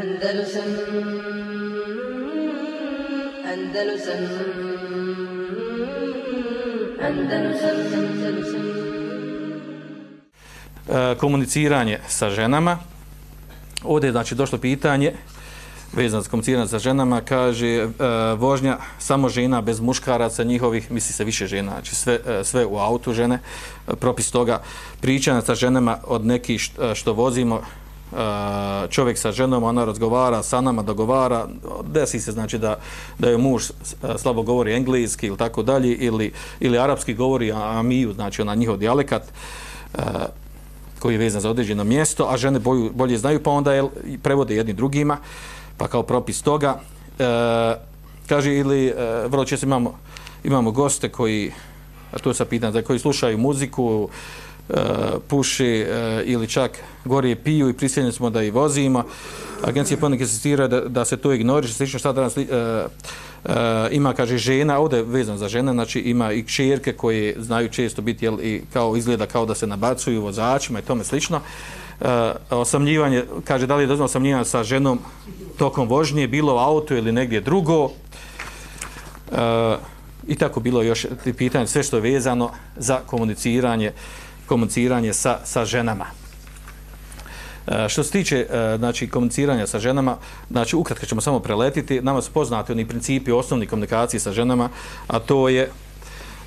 Andalusam Andalusam Andalusam Andalusam. E, komuniciranje sa ženama. Ovdje je znači došlo pitanje vezano za komuniciranje sa ženama, kaže e, vožnja samo žena bez muškaraca njihovih, misli se više žena, znači sve, e, sve u autu žene, e, propis toga, pričanja sa ženama od nekih što, e, što vozimo, E, čovjek sa ženom, ona razgovara sa nama, dogovara, desi se znači da, da je muž e, slabo govori engleski ili tako dalje, ili, ili arapski govori amiju, znači ona njihov dijalekat, e, koji je vezan za određeno mjesto, a žene bolju, bolje znaju, pa onda je, prevode jedni drugima, pa kao propis toga. E, kaže, ili e, vrlo često imamo, imamo goste koji, a to je sad pitan, koji slušaju muziku, puše puši e, ili čak gorije piju i prisiljeni smo da i vozimo. Agencija poneke insistira da, da se to ignoriše, slično šta danas e, Uh, ima, kaže, žena, ovdje vezan za žene, znači ima i kćerke koje znaju često biti, jel, i kao izgleda kao da se nabacuju vozačima i tome slično. Uh, osamljivanje, kaže, da li je dozvan osamljivanje sa ženom tokom vožnje, bilo u auto ili negdje drugo. Uh, I tako bilo još pitanje, sve što je vezano za komuniciranje, komuniciranje sa, sa ženama. E, što se tiče e, znači, komuniciranja sa ženama, znači ukratko ćemo samo preletiti, nama su poznati oni principi osnovni komunikacije sa ženama, a to je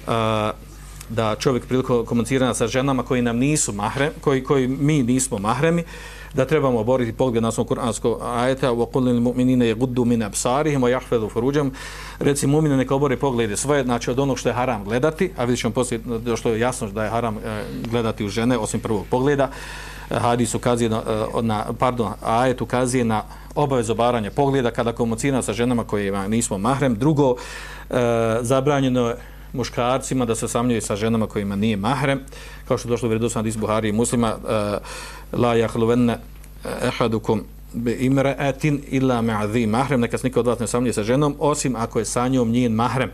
a, e, da čovjek prilikom komuniciranja sa ženama koji nam nisu mahrem, koji, koji mi nismo mahremi, da trebamo boriti pogled na svom kuransko ajeta wa qul lil mu'minina yaghuddu min absarihim wa yahfazu furujahum reci mu'mine neka obore poglede svoje znači od onog što je haram gledati a vidićemo posle što je jasno da je haram e, gledati u žene osim prvog pogleda hadis ukazuje na, e, na pardon, ajet ukazuje na obavezu baranja pogleda kada komunicira sa ženama koje nismo mahrem. Drugo, e, zabranjeno je muškarcima da se samljuje sa ženama kojima nije mahrem, kao što je došlo u vredosnom iz Buhari i muslima, uh, la jahluvenne e, ehadukum bi imra'atin illa ma'adhi mahrem, neka se niko od vas ne samljuje sa ženom, osim ako je sa njom njen mahrem.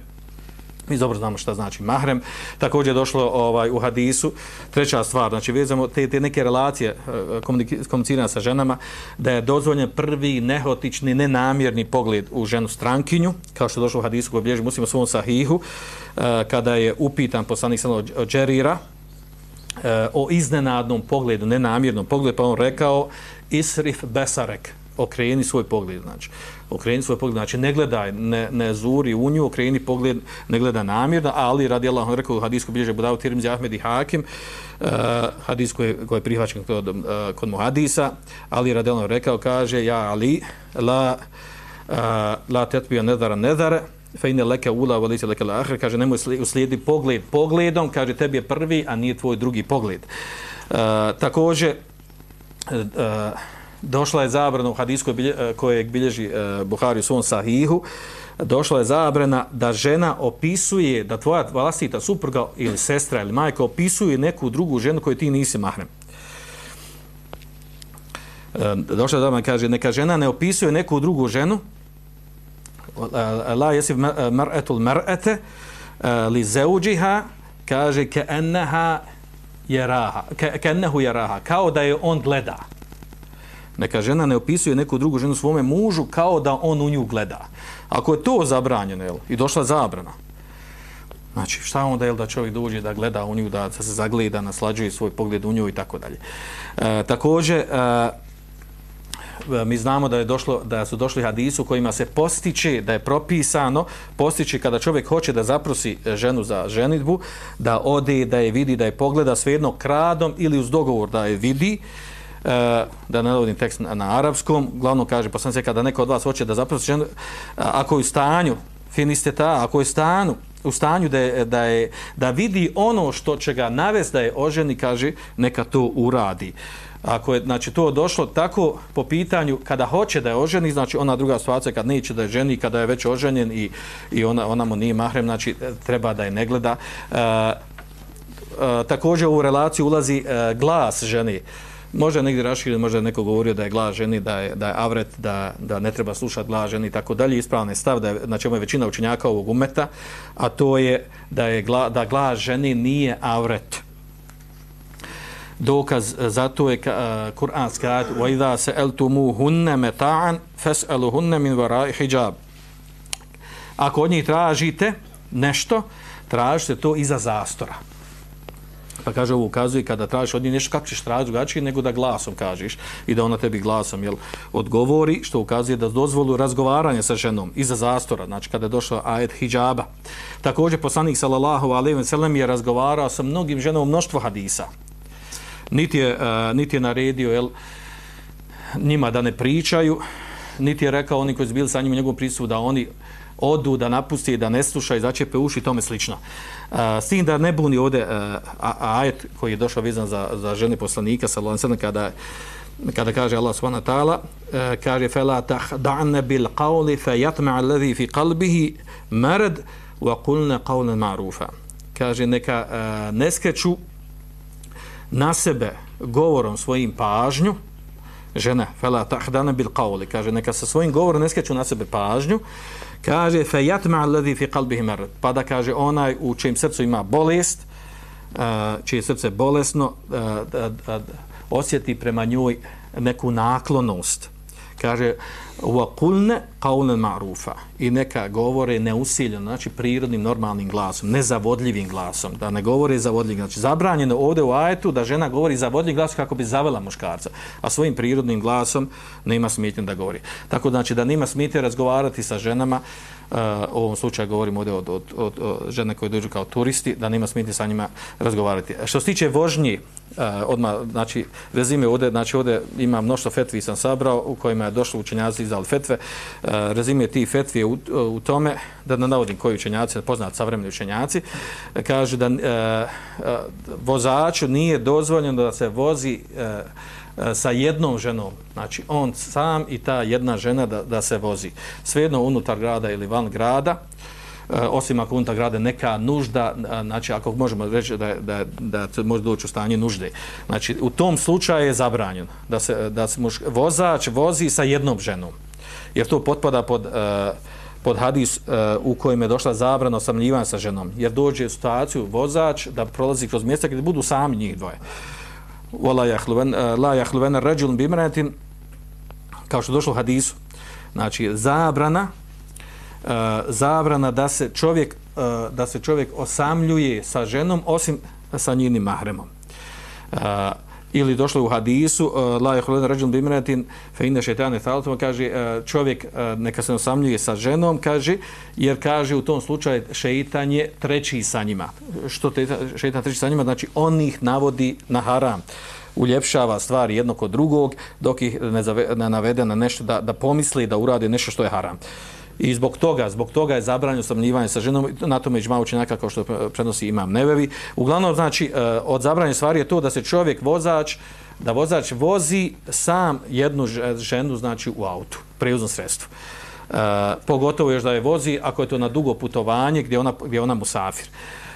Mi dobro znamo šta znači mahrem. Također je došlo ovaj, u hadisu. Treća stvar, znači vezamo te, te neke relacije e, komuniciranja sa ženama, da je dozvoljen prvi nehotični, nenamjerni pogled u ženu strankinju, kao što je došlo u hadisu koji bilježi muslima svom sahihu, e, kada je upitan poslanik sallallahu Džerira, e, o iznenadnom pogledu, nenamjernom pogledu, pa on rekao Isrif Besarek, okreni svoj pogled, znači. Okreni svoj pogled, znači ne gledaj, ne, ne zuri u nju, okreni pogled, ne gleda namjerno, ali radi Allah, on rekao u hadijsku bilježe Budavu Tirmizi Ahmed i Hakim, uh, hadis koji, koji je prihvaćen kod, uh, kod muhadisa, ali radi Allah rekao, kaže, ja Ali, la, uh, la tetbija nedara nedare, fe ine leke ula, valise leke lahre, kaže, nemoj uslijedi pogled pogledom, kaže, tebi je prvi, a nije tvoj drugi pogled. Uh, također, uh, došla je zabrana u hadisku e, kojeg bilježi e, Buhari u svom sahihu, došla je zabrana da žena opisuje, da tvoja vlastita supruga ili sestra ili majka opisuje neku drugu ženu koju ti nisi mahrem. E, došla je zabrana, kaže, neka žena ne opisuje neku drugu ženu, la jesi mar'etul mar'ete, li zeuđiha, kaže, ke enneha jeraha, ke ennehu jeraha, kao da je on gleda neka žena ne opisuje neku drugu ženu svome mužu kao da on u nju gleda. Ako je to zabranjeno jel, i došla zabrana, znači šta onda je da čovjek dođe da gleda u nju, da se zagleda, naslađuje svoj pogled u nju i tako dalje. E, također, e, e, mi znamo da je došlo da su došli hadisu kojima se postiče da je propisano postiče kada čovjek hoće da zaprosi ženu za ženitbu da ode da je vidi da je pogleda svejedno kradom ili uz dogovor da je vidi uh, E, da ne navodim tekst na, na arapskom, glavno kaže, pa sam se kada neko od vas hoće da zaprosi ženu, ako je u stanju, finiste ta, ako je u stanju, u stanju da, je, da, je, da vidi ono što će ga navest da je oženi, kaže, neka to uradi. Ako je znači, to došlo tako po pitanju, kada hoće da je oženi, znači ona druga situacija kad neće da je ženi, kada je već oženjen i, i ona, ona mu nije mahrem, znači treba da je ne gleda. E, e, također u relaciju ulazi e, glas ženi. Možda negdje raširio, možda neko govorio da je glas ženi, da je, da je avret, da, da ne treba slušati glas ženi i tako dalje. Ispravan je stav da je, znači, na čemu je većina učenjaka ovog umeta, a to je da je gla, da glas ženi nije avret. dokaz za to je uh, kuranski ajet wa idha sa'altumuhunna mata'an fas'aluhunna min wara'i hijab ako od njih tražite nešto tražite to iza zastora Pa kaže, ovo ukazuje kada tražiš od nje nešto, kako ćeš tražiti drugačije nego da glasom kažeš i da ona tebi glasom jel, odgovori, što ukazuje da dozvolu razgovaranja sa ženom iza zastora, znači kada je došla ajet hijjaba. Također, poslanik sallallahu alaihi wa sallam je razgovarao sa mnogim ženom mnoštvo hadisa. Niti je, uh, niti je naredio jel, njima da ne pričaju, niti je rekao oni koji su bili sa njim u njegovom prisutu da oni odu, da napusti, da ne sluša i začepe uši i tome slično. Uh, s tim da ne buni ovdje uh, ajet koji je došao vizan za, za žene poslanika, kada, kada kaže Allah subhanahu wa ta'ala, uh, kaže bil qawli fayatma alladhi fi qalbihi marad wa qulna qawlan ma'rufa. Kaže neka uh, ne skreću na sebe govorom svojim pažnju, žena, fela tahdana bil qawli. Kaže neka sa svojim govorom ne skreću na sebe pažnju, kaže fe yatma alladhi fi qalbihi marad. Pa da kaže onaj u čijem srcu ima bolest uh, čije srce bolesno uh, da, da, osjeti prema njoj neku naklonost. Kaže wa qulna qawlan ma'rufa. I neka govore neusiljeno znači prirodnim normalnim glasom nezavodljivim glasom. Da ne govore zavodljivim znači zabranjeno ovde u ajetu da žena govori zavodljiv glas kako bi zavela muškarca a svojim prirodnim glasom nema smetnje da govori. Tako znači da nema smetnje razgovarati sa ženama uh, u ovom slučaju govorimo ovdje od, od, od, od žene koje dođu kao turisti, da nema smitni sa njima razgovarati. Što se tiče vožnji, uh, eh, odmah, znači, rezime ovdje, znači ovdje ima mnošto fetvi sam sabrao u kojima je došlo učenjaci izdali fetve. Uh, rezime ti fetvi u, u tome, da ne navodim koji učenjaci, poznat savremeni učenjaci, kaže da uh, uh, vozaču nije dozvoljeno da se vozi uh, E, sa jednom ženom, znači on sam i ta jedna žena da, da se vozi. Svejedno unutar grada ili van grada, e, osim ako unutar grada neka nužda, e, znači ako možemo reći da, da, da može doći u stanje nužde. Znači u tom slučaju je zabranjeno da se, da se muš, vozač vozi sa jednom ženom. Jer to potpada pod, uh, pod hadis uh, u kojem je došla zabrana osamljivanja sa ženom. Jer dođe u situaciju vozač da prolazi kroz mjesta gdje budu sami njih dvoje wala yahluvan la yahluvan ar-rajul bi kao što došlo u hadisu znači zabrana uh, zabrana da se čovjek uh, da se čovjek osamljuje sa ženom osim sa njenim mahremom. uh, ili došlo u hadisu eh, la yakhulun rajul bi imratin fa inna shaytana thalatu kaže eh, čovjek eh, neka se osamljuje sa ženom kaže jer kaže u tom slučaju šejtan je treći sa njima. Što te šejtan treći sa njima? Znači on ih navodi na haram. Uljepšava stvari jedno kod drugog dok ih ne, zave, ne navede na nešto da, da pomisli da uradi nešto što je haram. I zbog toga, zbog toga je zabranjeno samljivanje sa ženom, na tome iđma učenjaka kao što prenosi imam nevevi. Uglavnom, znači, e, od zabranje stvari je to da se čovjek vozač, da vozač vozi sam jednu ženu, znači, u autu, preuzno sredstvo. E, pogotovo još da je vozi ako je to na dugo putovanje gdje ona, gdje ona musafir.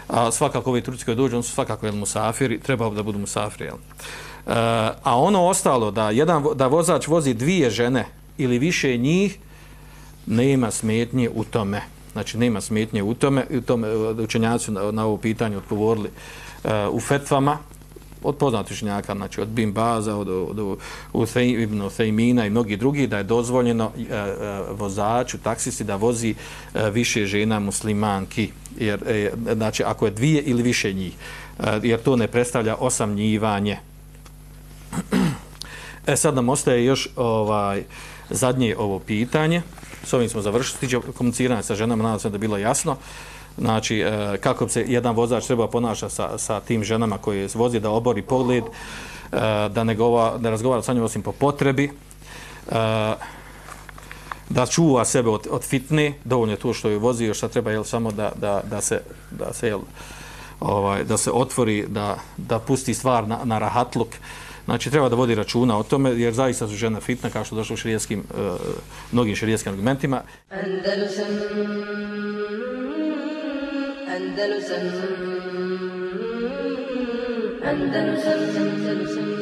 A svakako ovi turci koji dođu, on su svakako jel, musafiri, trebao da budu musafiri. Jel. E, a ono ostalo, da jedan da vozač vozi dvije žene ili više njih, nema smetnje u tome. Znači, nema smetnje u tome. U tome e, učenjaci na, na ovo pitanje odgovorili uh, u fetvama od poznatih učenjaka, znači od Bin Baza, od, od, od, od Ibn Fejmina i mnogi drugi, da je dozvoljeno uh, vozaču, taksisti, da vozi uh, više žena muslimanki. Jer, uh, znači, ako je dvije ili više njih. Uh, jer to ne predstavlja osamnjivanje. E sad nam ostaje još ovaj zadnje ovo pitanje s ovim smo završili, tiđe komuniciranje sa ženama, nadam se da je bilo jasno, znači e, kako se jedan vozač treba ponaša sa, sa tim ženama koje vozi da obori pogled, e, da ne, gova, da razgovara sa njom osim po potrebi, e, da čuva sebe od, od fitne, dovoljno je to što je vozio, što treba je samo da, da, da se, da se, jel, ovaj, da se otvori, da, da pusti stvar na, na rahatluk, Znači, treba da vodi računa o tome, jer zaista su žena fitna, kao što došlo u širijeskim, uh, e, mnogim širijeskim argumentima. Andalusam, Andalusam, Andalusam, Andalusam, Andalusam.